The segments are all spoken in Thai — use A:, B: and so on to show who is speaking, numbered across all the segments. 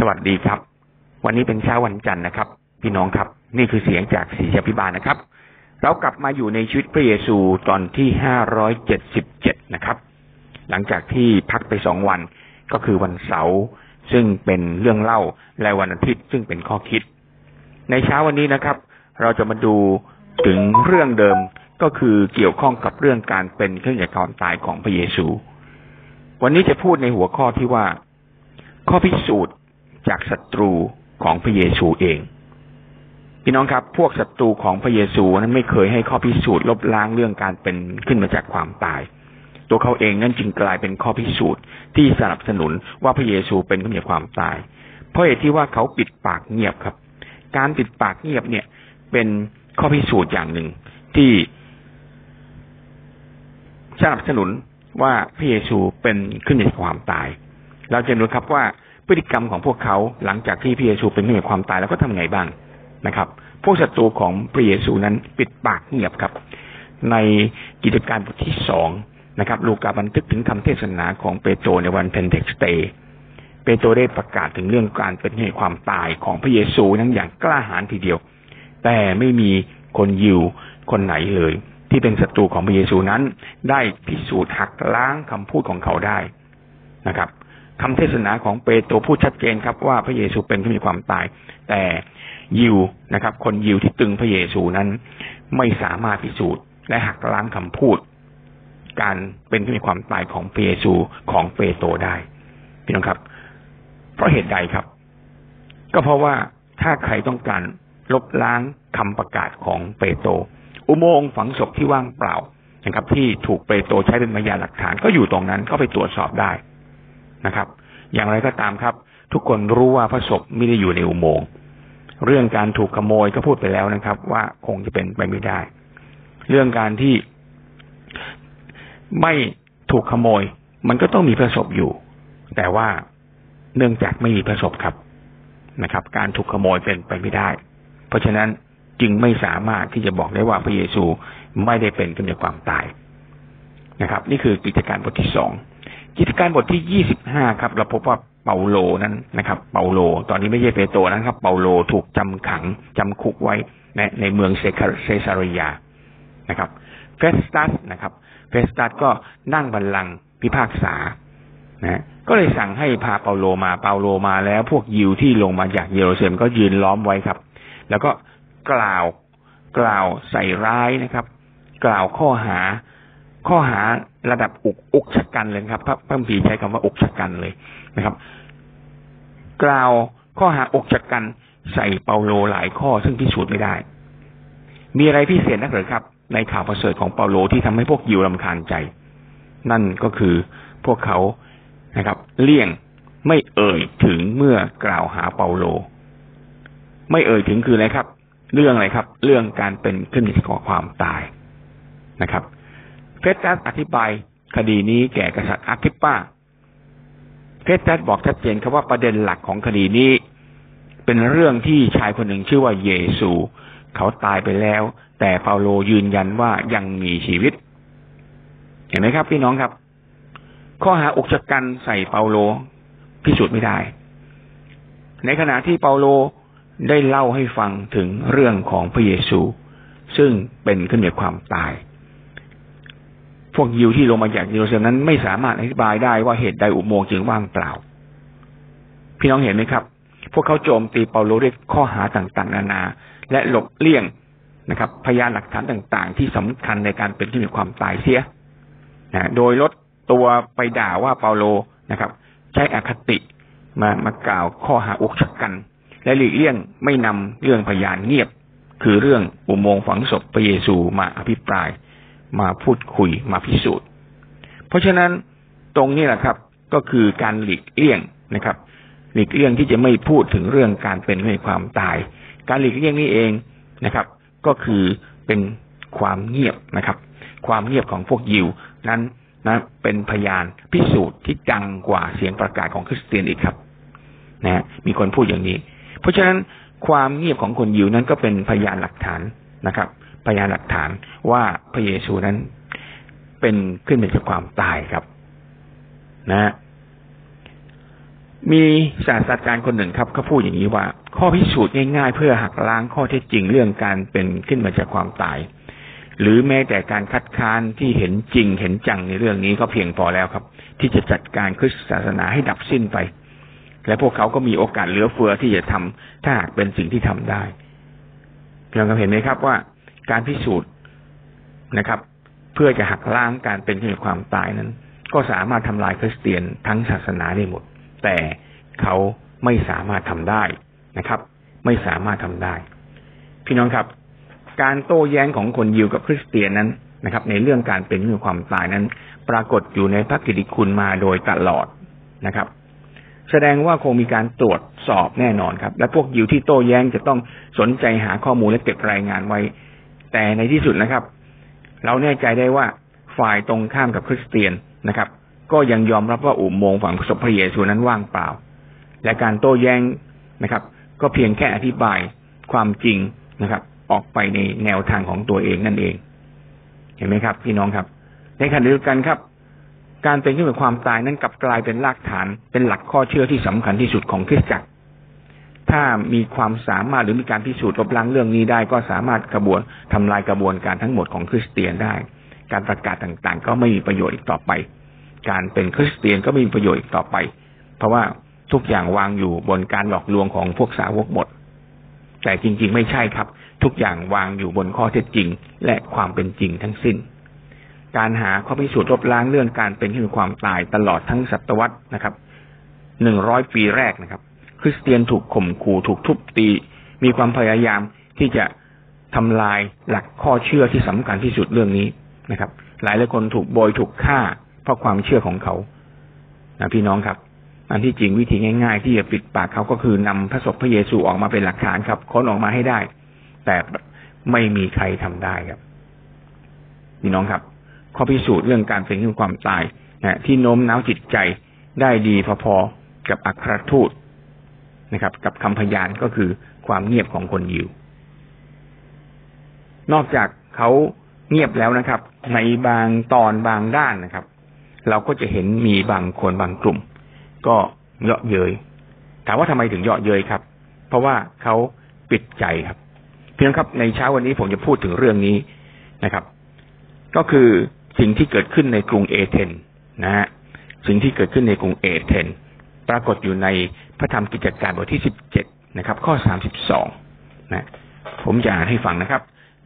A: สวัสดีครับ วันนี้เป็นเช้าวันจันทร์นะครับ พี่น้องครับ นี่คือเสียงจากสีชพิบาลนะครับ เรากลับมาอยู่ในชีวิตพระเยซูตอนที่ห้าร้อยเจ็ดสิบเจ็ดนะครับ หลังจากที่พักไปสองวันก็คือวันเสาร์ซึ่งเป็นเรื่องเล่าและวันอาทิตย์ซึ่งเป็นข้อคิด ในเช้าวันนี้นะครับ เราจะมาดูถึงเรื่องเดิมก็คือเกี่ยวข้องกับเรื่องการเป็นเครื่องใหญ่ความตายของพระเยซู วันนี้จะพูดในหัวข้อที่ว่า ข้อพิสูจน์ จากศัตรูของพระเยซูเอง พี่น้องครับ พวกศัตรูของพระเยซูนั้นไม่เคยให้ข้อพิสูจน์ลบล้างเรื่องการเป็นขึ้นมาจากความตาย ตัวเขาเองนั้นจึงกลายเป็นข้อพิสูจน์ที่สนับสนุนว่าพระเยซูเป็นขึ้นจากความตาย เพราะเหตุที่ว่าเขาปิดปากเงียบครับ การปิดปากเงียบเนี่ย เป็นข้อพิสูจน์อย่างหนึ่งที่สนับสนุนว่าพระเยซูเป็นขึ้นจากความตาย เราจะรู้ครับว่า พฤติกรรมของพวกเขาหลังจากที่พระเยซูเป็นขึ้นจากความตายแล้วก็ทำไงบ้างนะครับ พวกศัตรูของพระเยซูนั้นปิดปากเงียบครับ ในกิจการบทที่สองนะครับ ลูกาบันทึกถึงคำเทศนาของเปโตรในวันเพนเทคสเตย์เปโตรได้ประกาศถึงเรื่องการเป็นเหตุความตายของพระเยซูนั้นอย่างกล้าหาญทีเดียว แต่ไม่มีคนยิวคนไหนเลย ที่เป็นศัตรูของพระเยซูนั้น ได้พิสูจน์หักล้างคำพูดของเขาได้นะครับ คำเทศนาของเปโตรพูดชัดเจนครับว่าพระเยซูเป็นผู้มีความตาย แต่ยิวนะครับ คนยิวที่ตึงพระเยซูนั้น ไม่สามารถพิสูจน์ และหักล้างคำพูด การเป็นผู้มีความตายของพระเยซูของเปโตรได้พี่น้องครับ เพราะเหตุใดครับ ก็เพราะว่าถ้าใครต้องการลบล้างคำประกาศของเปโตรอุโมงค์ฝังศพที่ว่างเปล่านะครับ ที่ถูกเปโตรใช้เป็นพยานหลักฐานก็อยู่ตรงนั้นก็ไปตรวจสอบได้ นะครับ อย่างไรก็ตามครับ ทุกคนรู้ว่าพระศพไม่ได้อยู่ในอุโมงค์เรื่องการถูกขโมยก็พูดไปแล้วนะครับ ว่าคงจะเป็นไปไม่ได้ เรื่องการที่ไม่ถูกขโมย มันก็ต้องมีพระศพอยู่ แต่ว่าเนื่องจากไม่มีพระศพครับนะครับ การถูกขโมยเป็นไปไม่ได้ เพราะฉะนั้นจึงไม่สามารถที่จะบอกได้ว่าพระเยซูไม่ได้เป็นขึ้นจากความตายนะครับ นี่คือกิจการบทที่สอง กิจการบทที่ยี่สิบห้าครับ เราพบว่าเปาโลนั้นนะครับ เปาโล ตอนนี้ไม่ใช่เปโตรนะครับ เปาโลถูกจำขังจำคุกไว้ในในเมืองเซซาริยานะครับเฟสตัสนะครับเฟสตัสก็นั่งบัลลังก์พิพากษานะก็เลยสั่งให้พาเปาโลมาเปาโลมาแล้วพวกยิวที่ลงมาจากเยรูซาเล็มก็ยืนล้อมไว้ครับ แล้วก็กล่าวกล่าวใส่ร้ายนะครับ กล่าวข้อหา ข้อหาระดับอกอกชะกันเลยครับ พระพระพีใช้คำว่าอุกชะกันเลยนะครับ กล่าวข้อหาอุกชะกันใส่เปาโลหลายข้อซึ่งพิสูจน์ไม่ได้ มีอะไรพิเศษนักหรือครับ ในข่าวประเสริฐของเปาโลที่ทำให้พวกยิวรำคาญใจ นั่นก็คือพวกเขานะครับ เลี่ยงไม่เอ่ยถึงเมื่อกล่าวหาเปาโล ไม่เอ่ยถึงคืออะไรครับ เรื่องอะไรครับ เรื่องการเป็นขึ้นของความตายนะครับ เฟสตัสอธิบายคดีนี้แก่กษัตริย์อาคิปปาเฟสตัสบอกชัดเจนครับว่าประเด็นหลักของคดีนี้ เป็นเรื่องที่ชายคนหนึ่งชื่อว่าเยซู เขาตายไปแล้ว แต่เปาโลยืนยันว่ายังมีชีวิต เห็นไหมครับพี่น้องครับ ข้อหาอกชะกันใส่เปาโลพิสูจน์ไม่ได้ ในขณะที่เปาโลได้เล่าให้ฟังถึงเรื่องของพระเยซู ซึ่งเป็นขึ้นจากความตาย พวกยิวที่ลงมาจากเยรูซาเล็มนั้นไม่สามารถอธิบายได้ว่าเหตุใดอุโมงค์จึงว่างเปล่า พี่น้องเห็นไหมครับ พวกเขาโจมตีเปาโลด้วยข้อหาต่างๆ นานา และหลบเลี่ยงนะครับ พยานหลักฐานต่างๆ ที่สำคัญในการเป็นที่มีความตายเสียนะโดยลดตัวไปด่าว่าเปาโลนะครับ ใช้อคติมามากล่าวข้อหาอุกชกัน และหลีกเลี่ยงไม่นำเรื่องพยานเงียบ คือเรื่องอุโมงค์ฝังศพพระเยซูมาอภิปราย มาพูดคุยมาพิสูจน์ เพราะฉะนั้นตรงนี้แหละครับ ก็คือการหลีกเลี่ยงนะครับ หลีกเลี่ยงที่จะไม่พูดถึงเรื่องการเป็นไม่ความตาย การหลีกเลี่ยงนี้เองนะครับ ก็คือเป็นความเงียบนะครับ ความเงียบของพวกยิวนั้นนะเป็นพยานพิสูจน์ที่ดังกว่าเสียงประกาศของคริสเตียนอีกครับนะมีคนพูดอย่างนี้ เพราะฉะนั้นความเงียบของคนยิวนั้นก็เป็นพยานหลักฐานนะครับ พยานหลักฐานว่าพระเยซูนั้นเป็นขึ้นเป็นจากความตายครับ นะ มีศาสตราจารย์คนหนึ่งครับเขาพูดอย่างนี้ว่า ข้อพิสูจน์ง่ายๆ เพื่อหักล้างข้อเท็จจริงเรื่องการเป็นขึ้นมาจากความตาย หรือแม้แต่การคัดค้านที่เห็นจริงเห็นจังในเรื่องนี้ก็เพียงพอแล้วครับ ที่จะจัดการคริสตศาสนาให้ดับสิ้นไป และพวกเขาก็มีโอกาสเหลือเฟือที่จะทำถ้าหากเป็นสิ่งที่ทำได้เพียงเห็นไหมครับว่า การพิสูจน์นะครับ เพื่อจะหักล้างการเป็นขึ้นความตายนั้น ก็สามารถทำลายคริสเตียนทั้งศาสนาได้หมด แต่เขาไม่สามารถทำได้นะครับ ไม่สามารถทำได้ พี่น้องครับ การโต้แย้งของคนยิวกับคริสเตียนนั้นนะครับ ในเรื่องการเป็นเรื่องความตายนั้น ปรากฏอยู่ในพระกิติคุณมาโดยตลอดนะครับ แสดงว่าคงมีการตรวจสอบแน่นอนครับ และพวกยิวที่โต้แย้งจะต้องสนใจหาข้อมูลและเก็บรายงานไว้ แต่ในที่สุดนะครับ เราแน่ใจได้ว่าฝ่ายตรงข้ามกับคริสเตียนนะครับ ก็ยังยอมรับว่าอุโมงค์ฝังศพพระเยซูนั้นว่างเปล่า และการโต้แย้งนะครับ ก็เพียงแค่อธิบายความจริงนะครับ ออกไปในแนวทางของตัวเองนั่นเอง เห็นไหมครับ พี่น้องครับ ในขณะเดียวกันครับ การเป็นขึ้นกับความตายนั้นกลับกลายเป็นรากฐานเป็นหลักข้อเชื่อที่สำคัญที่สุดของคริสตจักร ถ้ามีความสามารถหรือมีการพิสูจน์ลบล้างเรื่องนี้ได้ ก็สามารถกระบวนทำลายกระบวนการทั้งหมดของคริสเตียนได้ การประกาศต่างๆ ก็ไม่มีประโยชน์อีกต่อไป การเป็นคริสเตียนก็ไม่มีประโยชน์อีกต่อไป เพราะว่าทุกอย่างวางอยู่บนการหลอกลวงของพวกสาวกหมดแต่จริงๆ ไม่ใช่ครับ ทุกอย่างวางอยู่บนข้อเท็จจริง และความเป็นจริงทั้งสิ้น การหาข้อพิสูจน์ลบล้างเรื่องการเป็นขึ้นความตายตลอดทั้งศตวรรษนะครับหนึ่งร้อยปีแรกนะครับ ริสเตียนถูกข่มขู่ถูกทุบตี มีความพยายามที่จะทำลายหลักข้อเชื่อที่สำคัญที่สุดเรื่องนี้นะครับ หลายหลายคนถูกโบยถูกฆ่า เพราะความเชื่อของเขานะพี่น้องครับอันที่จริงวิธีง่ายๆ ที่จะปิดปากเขาก็คือนำพระศพพระเยซูออกมาเป็นหลักฐานครับค้นออกมาให้ได้ แต่ไม่มีใครทำได้ครับพี่น้องครับข้อพิสูจน์เรื่องการเป็นขึ้นความตายนะที่โน้มน้าวจิตใจได้ดีพอๆกับอัครทูต นะครับ กับคำพยานก็คือความเงียบของคนยิวนอกจากเขาเงียบแล้วนะครับ ในบางตอนบางด้านนะครับ เราก็จะเห็นมีบางคนบางกลุ่ม ก็เยาะเย้ยถามว่าทำไมถึงเยาะเย้ยครับ เพราะว่าเขาปิดใจครับเพียงครับในเช้าวันนี้ผมจะพูดถึงเรื่องนี้นะครับ ก็คือสิ่งที่เกิดขึ้นในกรุงเอเธนนะฮะสิ่งที่เกิดขึ้นในกรุงเอเธนปรากฏอยู่ใน พระธรรมกิจการบทที่สิบเจ็ดนะครับ ข้อสามสิบสองนะผมจะอ่านให้ฟังนะครับ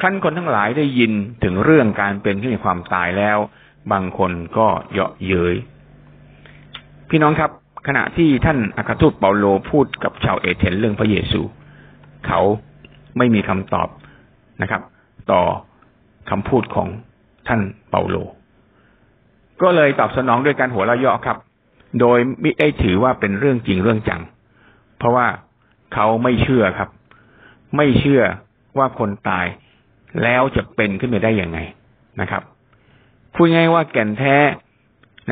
A: ครั้นคนทั้งหลายได้ยินถึงเรื่องการเป็นขึ้นในความตายแล้ว บางคนก็เยาะเย้ยพี่น้องครับ ขณะที่ท่านอาคาทูตเปาโลพูดกับชาวเอเธนเรื่องพระเยซู เขาไม่มีคำตอบนะครับ ต่อคำพูดของท่านเปาโล ก็เลยตอบสนองด้วยการหัวเราะเยาะครับ โดยไม่ได้ถือว่าเป็นเรื่องจริงเรื่องจัง เพราะว่าเขาไม่เชื่อครับ ไม่เชื่อว่าคนตายแล้วจะเป็นขึ้นมาได้ยังไงนะครับพูดง่ายว่าแก่นแท้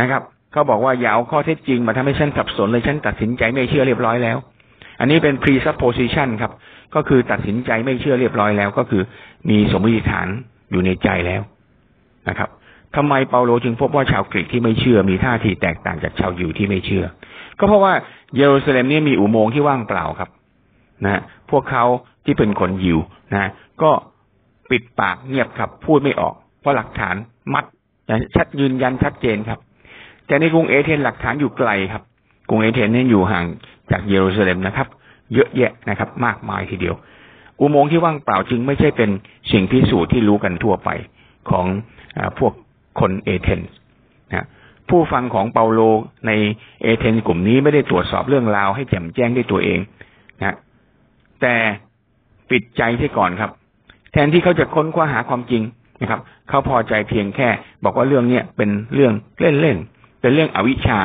A: นะครับเขาบอกว่าอย่าเอาข้อเท็จจริงมาทำให้ฉันสับสนเลยฉันตัดสินใจไม่เชื่อเรียบร้อยแล้ว อันนี้เป็น presupposition ครับ ก็คือตัดสินใจไม่เชื่อเรียบร้อยแล้ว ก็คือมีสมมติฐานอยู่ในใจแล้วนะครับ ทำไมเปาโลจึงพบว่าชาวกรีกที่ไม่เชื่อมีท่าทีแตกต่างจากชาวยิวที่ไม่เชื่อ ก็เพราะว่าเยรูซาเล็มนี่มีอุโมงค์ที่ว่างเปล่าครับ นะพวกเขาที่เป็นคนยิวนะก็ปิดปากเงียบครับ พูดไม่ออก เพราะหลักฐานมัดชัดยืนยันชัดเจนครับ แต่ในกรุงเอเธนหลักฐานอยู่ไกลครับ กรุงเอเธนนี่อยู่ห่างจากเยรูซาเล็มนะครับ เยอะแยะนะครับ มากมายทีเดียว อุโมงค์ที่ว่างเปล่าจึงไม่ใช่เป็นสิ่งพิสูจน์ที่รู้กันทั่วไปของอพวก คนเอเธนนะผู้ฟังของเปาโลในเอเธนส์กลุ่มนี้ไม่ได้ตรวจสอบเรื่องราวให้แจ่มแจ้งด้วยตัวเองนะแต่ปิดใจที่ก่อนครับ แทนที่เขาจะค้นคว้าหาความจริงนะครับ เขาพอใจเพียงแค่ บอกว่าเรื่องเนี้ยเป็นเรื่องเล่นๆเป็นเรื่องอวิชชา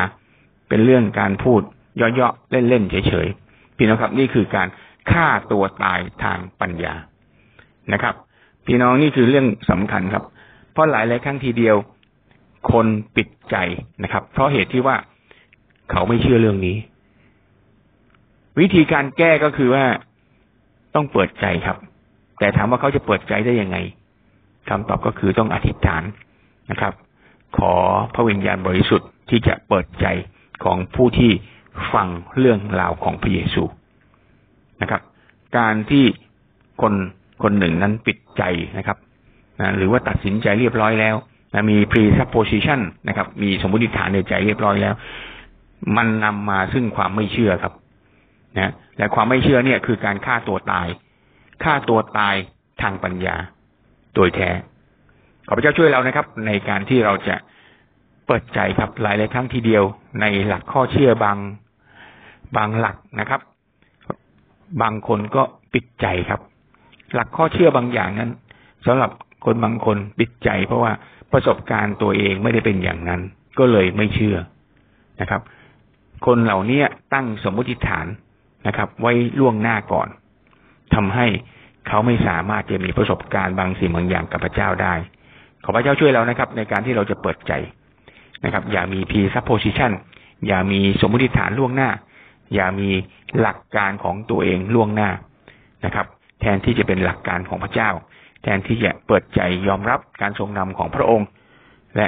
A: เป็นเรื่องการพูดยาะๆเล่นๆเฉยๆพี่น้องครับ นี่คือการฆ่าตัวตายทางปัญญานะครับ พี่น้องนี่คือเรื่องสำคัญครับ เพราะหลายหลายครั้งทีเดียว คนปิดใจนะครับ เพราะเหตุที่ว่าเขาไม่เชื่อเรื่องนี้ วิธีการแก้ก็คือว่าต้องเปิดใจครับ แต่ถามว่าเขาจะเปิดใจได้ยังไงคำตอบก็คือต้องอธิษฐานนะครับ ขอพระวิญญาณบริสุทธิ์ที่จะเปิดใจของผู้ที่ฟังเรื่องราวของพระเยซูนะครับ การที่คนคนหนึ่งนั้นปิดใจนะครับ นะหรือว่าตัดสินใจเรียบร้อยแล้วนะมี presupposition นะครับ มีสมมติฐานในใจเรียบร้อยแล้ว มันนำมาซึ่งความไม่เชื่อครับ นะและความไม่เชื่อเนี่ยคือการฆ่าตัวตายฆ่าตัวตายทางปัญญา โดยแท้ ขอพระเจ้าช่วยเรานะครับ ในการที่เราจะเปิดใจครับหลายหลายครั้งทีเดียว ในหลักข้อเชื่อบางบางหลักนะครับ บางคนก็ปิดใจครับ หลักข้อเชื่อบางอย่างนั้นสำหรับ คนบางคนปิดใจ เพราะว่าประสบการณ์ตัวเองไม่ได้เป็นอย่างนั้น ก็เลยไม่เชื่อนะครับ คนเหล่านี้ตั้งสมมติฐานนะครับ ไว้ล่วงหน้าก่อนทำให้เขาไม่สามารถจะมีประสบการณ์บางสิ่งบางอย่างกับพระเจ้าได้ ขอพระเจ้าช่วยเรานะครับ ในการที่เราจะเปิดใจนะครับ อย่ามี presupposition อย่ามีสมมติฐานล่วงหน้า อย่ามีหลักการของตัวเองล่วงหน้านะครับ แทนที่จะเป็นหลักการของพระเจ้า แทนที่จะเปิดใจยอมรับการทรงนำของพระองค์ และ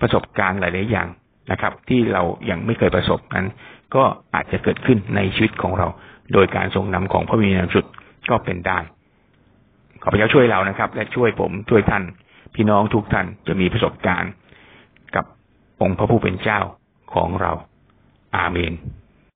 A: ประสบการณ์หลาย ๆ อย่างนะครับ ที่เรายัางไม่เคยประสบนั้น ก็อาจจะเกิดขึ้นในชีวิตของเรา โดยการทรงนำของพระวิญญาณสุดก็เป็นได้ ขอพระเจ้าช่วยเรานะครับ และช่วยผมช่วยท่าน พี่น้องทุกท่านจะมีประสบการณ์ กับองค์พระผู้เป็นเจ้าของเรา อาเมน